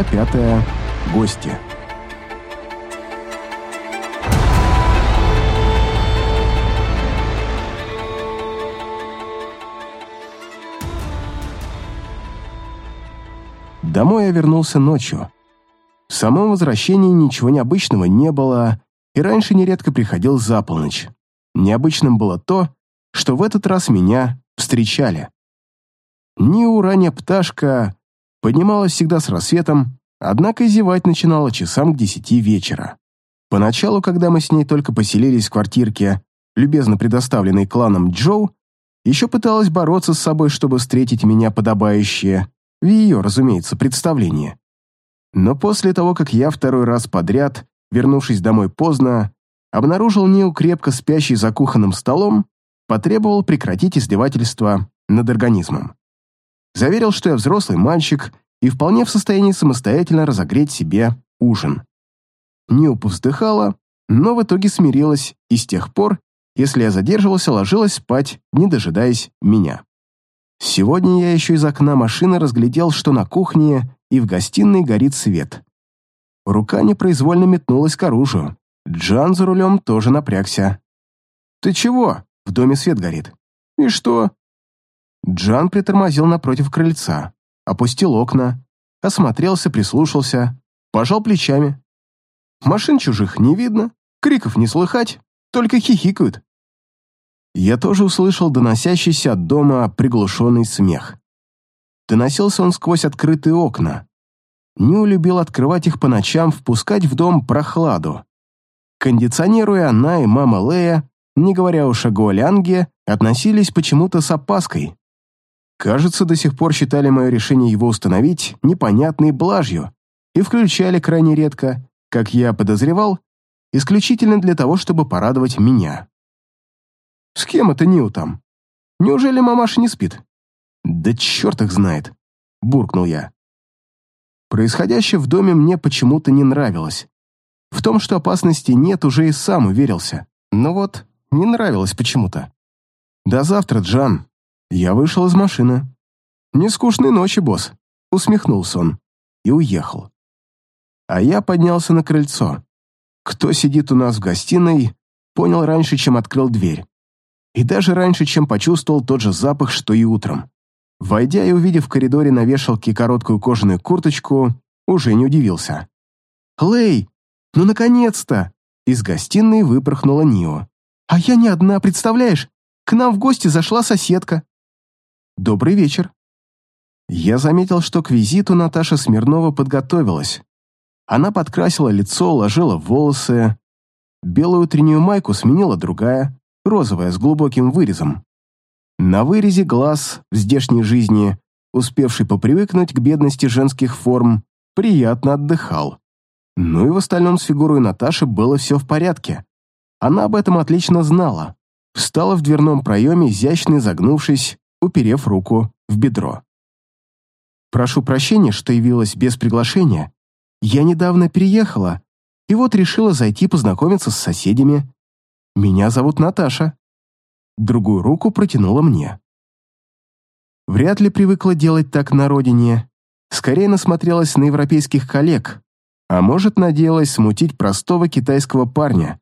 Глава пятая. Гости. Домой я вернулся ночью. В самом возвращении ничего необычного не было, и раньше нередко приходил за полночь. Необычным было то, что в этот раз меня встречали. Ниу, ранняя пташка, поднималась всегда с рассветом, однако зевать начинала часам к десяти вечера. Поначалу, когда мы с ней только поселились в квартирке, любезно предоставленной кланом Джоу, еще пыталась бороться с собой, чтобы встретить меня подобающее, в ее, разумеется, представлении. Но после того, как я второй раз подряд, вернувшись домой поздно, обнаружил Ниу крепко спящий за кухонным столом, потребовал прекратить издевательство над организмом. Заверил, что я взрослый мальчик и вполне в состоянии самостоятельно разогреть себе ужин. Ниу повздыхала, но в итоге смирилась и с тех пор, если я задерживался, ложилась спать, не дожидаясь меня. Сегодня я еще из окна машины разглядел, что на кухне и в гостиной горит свет. Рука непроизвольно метнулась к оружию. Джан за рулем тоже напрягся. «Ты чего? В доме свет горит». «И что?» Джан притормозил напротив крыльца, опустил окна, осмотрелся, прислушался, пожал плечами. Машин чужих не видно, криков не слыхать, только хихикают. Я тоже услышал доносящийся от дома приглушенный смех. Доносился он сквозь открытые окна. Не любил открывать их по ночам, впускать в дом прохладу. Кондиционируя она и мама Лея, не говоря уж о Гуалянге, относились почему-то с опаской. Кажется, до сих пор считали мое решение его установить непонятной блажью и включали крайне редко, как я подозревал, исключительно для того, чтобы порадовать меня. «С кем это Нил там? Неужели мамаша не спит?» «Да черт их знает», — буркнул я. Происходящее в доме мне почему-то не нравилось. В том, что опасности нет, уже и сам уверился. Но вот не нравилось почему-то. «До завтра, Джан», я вышел из машины. «Не ночи, босс», — усмехнулся он и уехал. А я поднялся на крыльцо. Кто сидит у нас в гостиной, понял раньше, чем открыл дверь. И даже раньше, чем почувствовал тот же запах, что и утром. Войдя и увидев в коридоре на вешалке короткую кожаную курточку, уже не удивился. «Лэй, ну наконец-то!» Из гостиной выпорхнула Нио. «А я не одна, представляешь? К нам в гости зашла соседка. «Добрый вечер». Я заметил, что к визиту Наташа Смирнова подготовилась. Она подкрасила лицо, уложила волосы. Белую утреннюю майку сменила другая, розовая, с глубоким вырезом. На вырезе глаз в здешней жизни, успевший попривыкнуть к бедности женских форм, приятно отдыхал. Ну и в остальном с фигурой Наташи было все в порядке. Она об этом отлично знала. Встала в дверном проеме, изящно загнувшись, уперев руку в бедро. «Прошу прощения, что явилась без приглашения. Я недавно переехала, и вот решила зайти познакомиться с соседями. Меня зовут Наташа». Другую руку протянула мне. Вряд ли привыкла делать так на родине. Скорее насмотрелась на европейских коллег, а может, надеялась смутить простого китайского парня.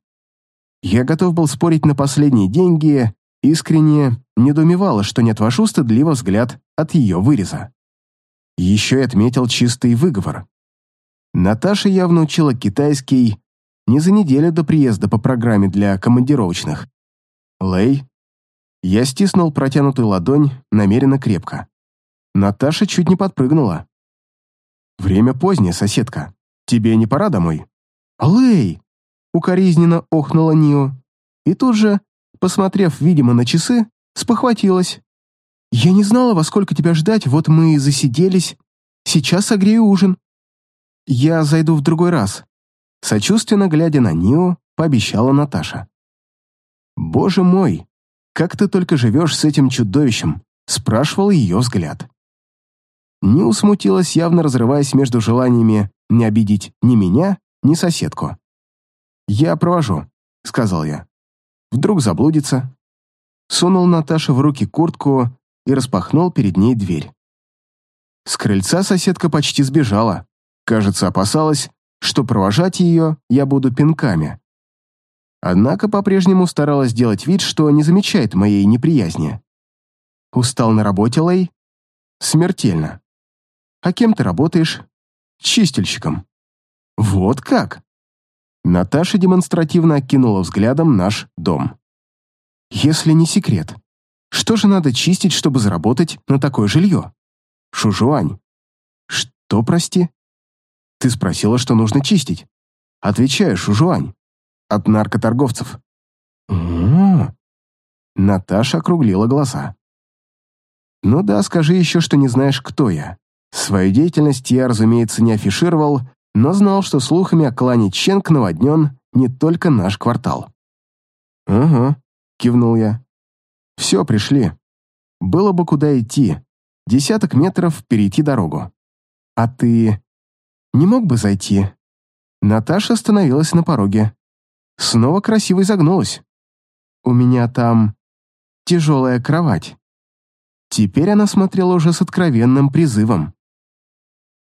Я готов был спорить на последние деньги, искренне недоумевала, что не отвожу стыдливо взгляд от ее выреза. Еще и отметил чистый выговор. Наташа явно учила китайский не за неделю до приезда по программе для командировочных. Лэй. Я стиснул протянутую ладонь намеренно крепко. Наташа чуть не подпрыгнула. «Время позднее, соседка. Тебе не пора домой?» «Лэй!» — укоризненно охнула Нио. И тут же, посмотрев, видимо, на часы, спохватилась. «Я не знала, во сколько тебя ждать, вот мы и засиделись. Сейчас согрею ужин». «Я зайду в другой раз», — сочувственно глядя на Нио, пообещала Наташа. «Боже мой, как ты только живешь с этим чудовищем?» — спрашивал ее взгляд. Нио смутилась, явно разрываясь между желаниями не обидеть ни меня, ни соседку. «Я провожу», — сказал я. «Вдруг заблудится?» Сунул Наташе в руки куртку и распахнул перед ней дверь. С крыльца соседка почти сбежала. Кажется, опасалась, что провожать ее я буду пинками. Однако по-прежнему старалась делать вид, что не замечает моей неприязни. «Устал на работе, Лэй?» «Смертельно. А кем ты работаешь?» «Чистильщиком». «Вот как?» Наташа демонстративно окинула взглядом наш дом. «Если не секрет, что же надо чистить, чтобы заработать на такое жилье?» «Шужуань». «Что, прости?» «Ты спросила, что нужно чистить». «Отвечаю, Шужуань. От наркоторговцев». «О-о-о». Наташа округлила глаза. «Ну да, скажи еще, что не знаешь, кто я. Свою деятельность я, разумеется, не афишировал, но знал, что слухами о клане Ченг наводнен не только наш квартал. «Ага», — кивнул я. «Все, пришли. Было бы куда идти. Десяток метров перейти дорогу. А ты не мог бы зайти?» Наташа остановилась на пороге. Снова красиво изогнулась. «У меня там тяжелая кровать». Теперь она смотрела уже с откровенным призывом.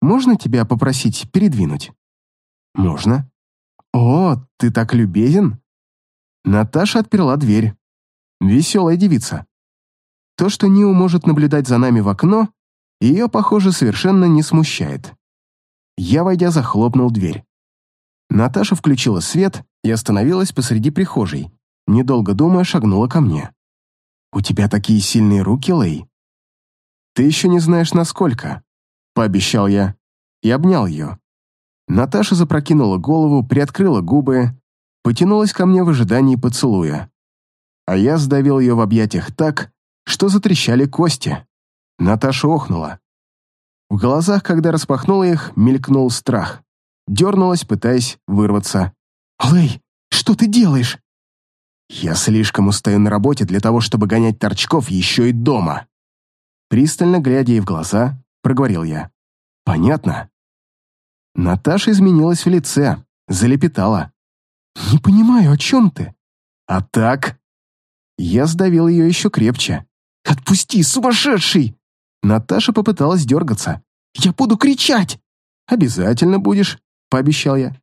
Можно тебя попросить передвинуть?» «Можно». «О, ты так любезен!» Наташа отперла дверь. Веселая девица. То, что Ниу может наблюдать за нами в окно, ее, похоже, совершенно не смущает. Я, войдя, захлопнул дверь. Наташа включила свет и остановилась посреди прихожей. Недолго думая, шагнула ко мне. «У тебя такие сильные руки, Лэй?» «Ты еще не знаешь, насколько», пообещал я и обнял ее. Наташа запрокинула голову, приоткрыла губы, потянулась ко мне в ожидании поцелуя. А я сдавил ее в объятиях так, что затрещали кости. Наташа охнула. В глазах, когда распахнула их, мелькнул страх. Дернулась, пытаясь вырваться. «Лэй, что ты делаешь?» «Я слишком устаю на работе для того, чтобы гонять торчков еще и дома». Пристально глядя ей в глаза, проговорил я. «Понятно?» Наташа изменилась в лице, залепетала. «Не понимаю, о чем ты?» «А так?» Я сдавил ее еще крепче. «Отпусти, сумасшедший!» Наташа попыталась дергаться. «Я буду кричать!» «Обязательно будешь», — пообещал я.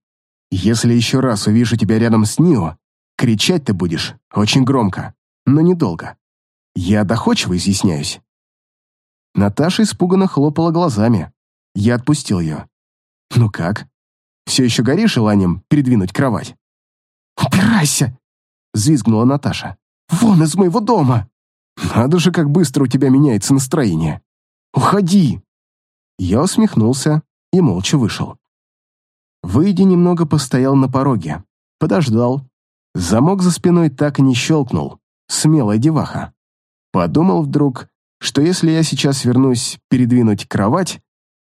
«Если еще раз увижу тебя рядом с Нио, кричать ты будешь очень громко, но недолго. Я доходчиво изъясняюсь». Наташа испуганно хлопала глазами. Я отпустил ее. «Ну как? Все еще горишь желанием передвинуть кровать?» «Убирайся!» — взвизгнула Наташа. «Вон из моего дома!» «Надо же, как быстро у тебя меняется настроение!» «Уходи!» Я усмехнулся и молча вышел. Выйдя, немного постоял на пороге, подождал. Замок за спиной так и не щелкнул. Смелая деваха. Подумал вдруг, что если я сейчас вернусь передвинуть кровать,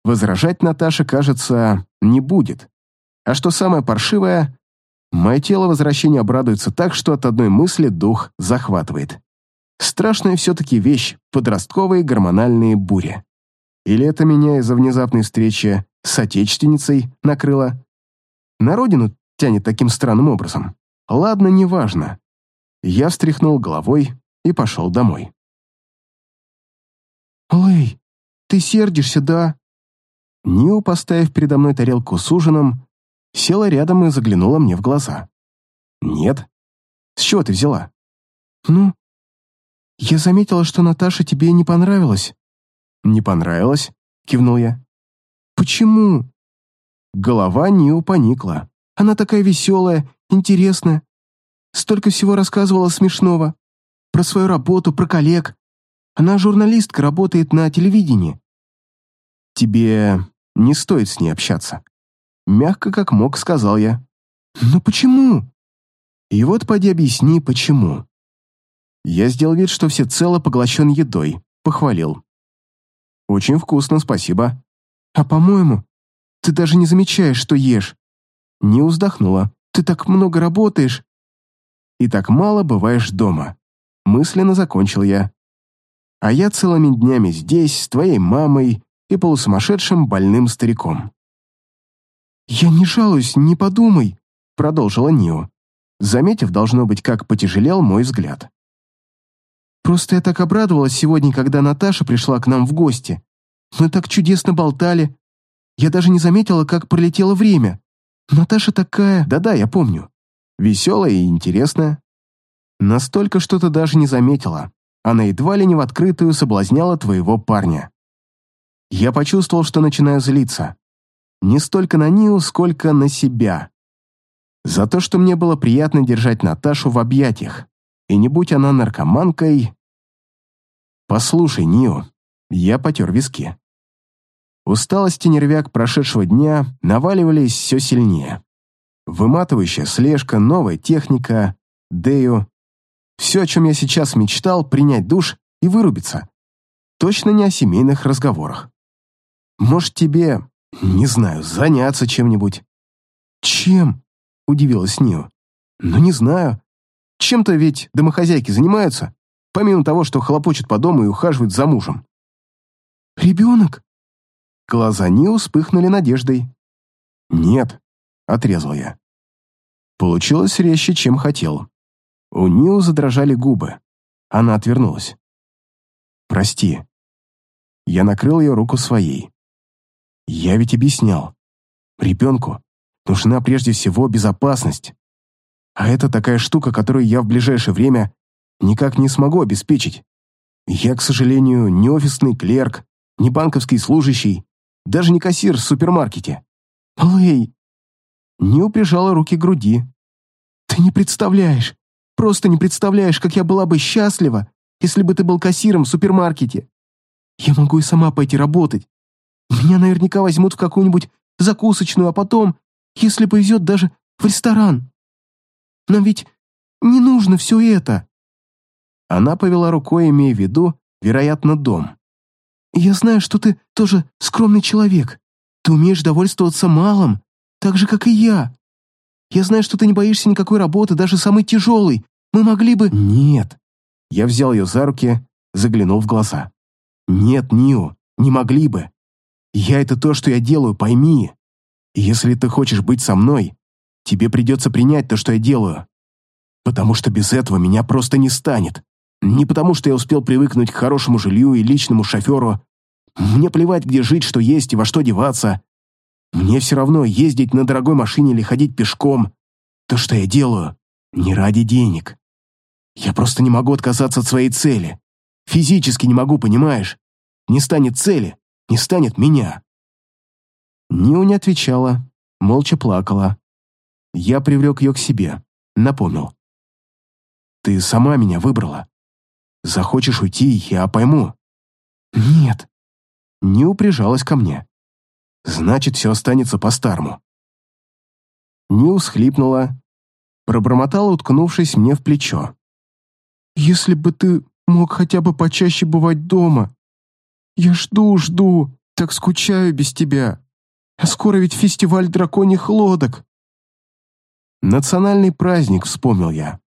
возражать Наташа, кажется, не будет. А что самое паршивое, мое тело возвращения обрадуется так, что от одной мысли дух захватывает. Страшная все-таки вещь — подростковые гормональные бури. Или это меня из-за внезапной встречи с отечественницей накрыло? На родину тянет таким странным образом. Ладно, неважно. Я встряхнул головой и пошел домой. «Лэй, ты сердишься, да?» Нио, поставив передо мной тарелку с ужином, села рядом и заглянула мне в глаза. «Нет. С чего ты взяла?» «Ну, я заметила, что Наташа тебе не понравилась». «Не понравилась?» — кивнул я. «Почему?» Голова Нио поникла. Она такая веселая, интересная. Столько всего рассказывала смешного. Про свою работу, про коллег. Она журналистка, работает на телевидении. Тебе не стоит с ней общаться. Мягко как мог, сказал я. Но почему? И вот поди объясни, почему. Я сделал вид, что всецело поглощен едой, похвалил. Очень вкусно, спасибо. А по-моему, ты даже не замечаешь, что ешь. Не вздохнула. Ты так много работаешь. И так мало бываешь дома. Мысленно закончил я а я целыми днями здесь, с твоей мамой и полусумасшедшим больным стариком». «Я не жалуюсь, не подумай», — продолжила Нио, заметив, должно быть, как потяжелел мой взгляд. «Просто я так обрадовалась сегодня, когда Наташа пришла к нам в гости. Мы так чудесно болтали. Я даже не заметила, как пролетело время. Наташа такая... Да-да, я помню. Веселая и интересная. Настолько, что ты даже не заметила. Она едва ли не в открытую соблазняла твоего парня. Я почувствовал, что начинаю злиться. Не столько на Нию, сколько на себя. За то, что мне было приятно держать Наташу в объятиях. И не будь она наркоманкой... Послушай, Нио, я потер виски. Усталость и нервяк прошедшего дня наваливались все сильнее. Выматывающая слежка, новая техника, Дею. Все, о чем я сейчас мечтал, принять душ и вырубиться. Точно не о семейных разговорах. Может, тебе, не знаю, заняться чем-нибудь? Чем? Удивилась Нио. Ну, не знаю. Чем-то ведь домохозяйки занимаются, помимо того, что хлопочут по дому и ухаживают за мужем. Ребенок? Глаза Нио вспыхнули надеждой. «Нет», — отрезал я. Получилось резче, чем хотел. У Нио задрожали губы. Она отвернулась. «Прости». Я накрыл ее руку своей. «Я ведь объяснял. Ребенку нужна прежде всего безопасность. А это такая штука, которую я в ближайшее время никак не смогу обеспечить. Я, к сожалению, не офисный клерк, не банковский служащий, даже не кассир в супермаркете. Лэй. Нил прижала руки к груди. Ты не представляешь, просто не представляешь, как я была бы счастлива, если бы ты был кассиром в супермаркете. Я могу и сама пойти работать. Меня наверняка возьмут в какую-нибудь закусочную, а потом, если повезет, даже в ресторан. Нам ведь не нужно все это. Она повела рукой, имея в виду, вероятно, дом. Я знаю, что ты тоже скромный человек. Ты умеешь довольствоваться малым, так же, как и я. Я знаю, что ты не боишься никакой работы, даже самой тяжелой. Мы могли бы...» «Нет». Я взял ее за руки, заглянул в глаза. «Нет, Нио, не могли бы. Я — это то, что я делаю, пойми. Если ты хочешь быть со мной, тебе придется принять то, что я делаю. Потому что без этого меня просто не станет. Не потому, что я успел привыкнуть к хорошему жилью и личному шоферу. Мне плевать, где жить, что есть и во что деваться. Мне все равно ездить на дорогой машине или ходить пешком. То, что я делаю, не ради денег. Я просто не могу отказаться от своей цели. Физически не могу, понимаешь? Не станет цели, не станет меня. Ниу не отвечала, молча плакала. Я привлек ее к себе, напомнил. Ты сама меня выбрала. Захочешь уйти, я пойму». «Нет». Ню прижалась ко мне. «Значит, все останется по-старому». Ню схлипнула, пробормотала, уткнувшись мне в плечо. «Если бы ты мог хотя бы почаще бывать дома. Я жду, жду, так скучаю без тебя. А скоро ведь фестиваль драконьих лодок». Национальный праздник, вспомнил я.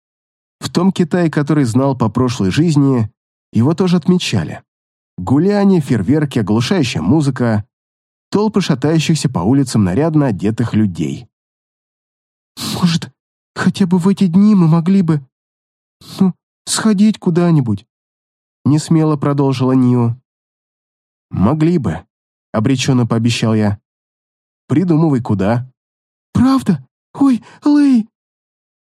В том Китае, который знал по прошлой жизни, его тоже отмечали. Гуляние, фейерверки, оглушающая музыка, толпы шатающихся по улицам нарядно одетых людей. «Может, хотя бы в эти дни мы могли бы... ну, сходить куда-нибудь?» Несмело продолжила Нио. «Могли бы», — обреченно пообещал я. «Придумывай, куда». «Правда? Ой, Лэй!»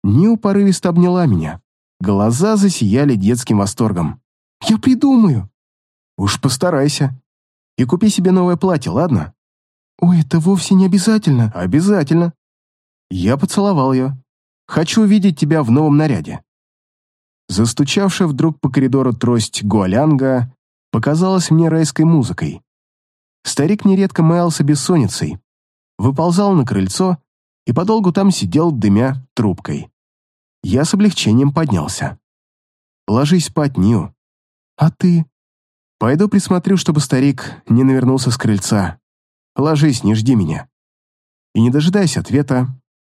Нио порывисто обняла меня. Глаза засияли детским восторгом. «Я придумаю!» «Уж постарайся. И купи себе новое платье, ладно?» «Ой, это вовсе не обязательно». «Обязательно». Я поцеловал ее. «Хочу увидеть тебя в новом наряде». Застучавшая вдруг по коридору трость Гуалянга показалась мне райской музыкой. Старик нередко маялся бессонницей, выползал на крыльцо и подолгу там сидел, дымя трубкой. Я с облегчением поднялся. «Ложись спать, Нью. А ты?» «Пойду присмотрю, чтобы старик не навернулся с крыльца. Ложись, не жди меня». И, не дожидаясь ответа,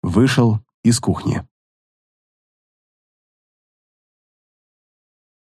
вышел из кухни.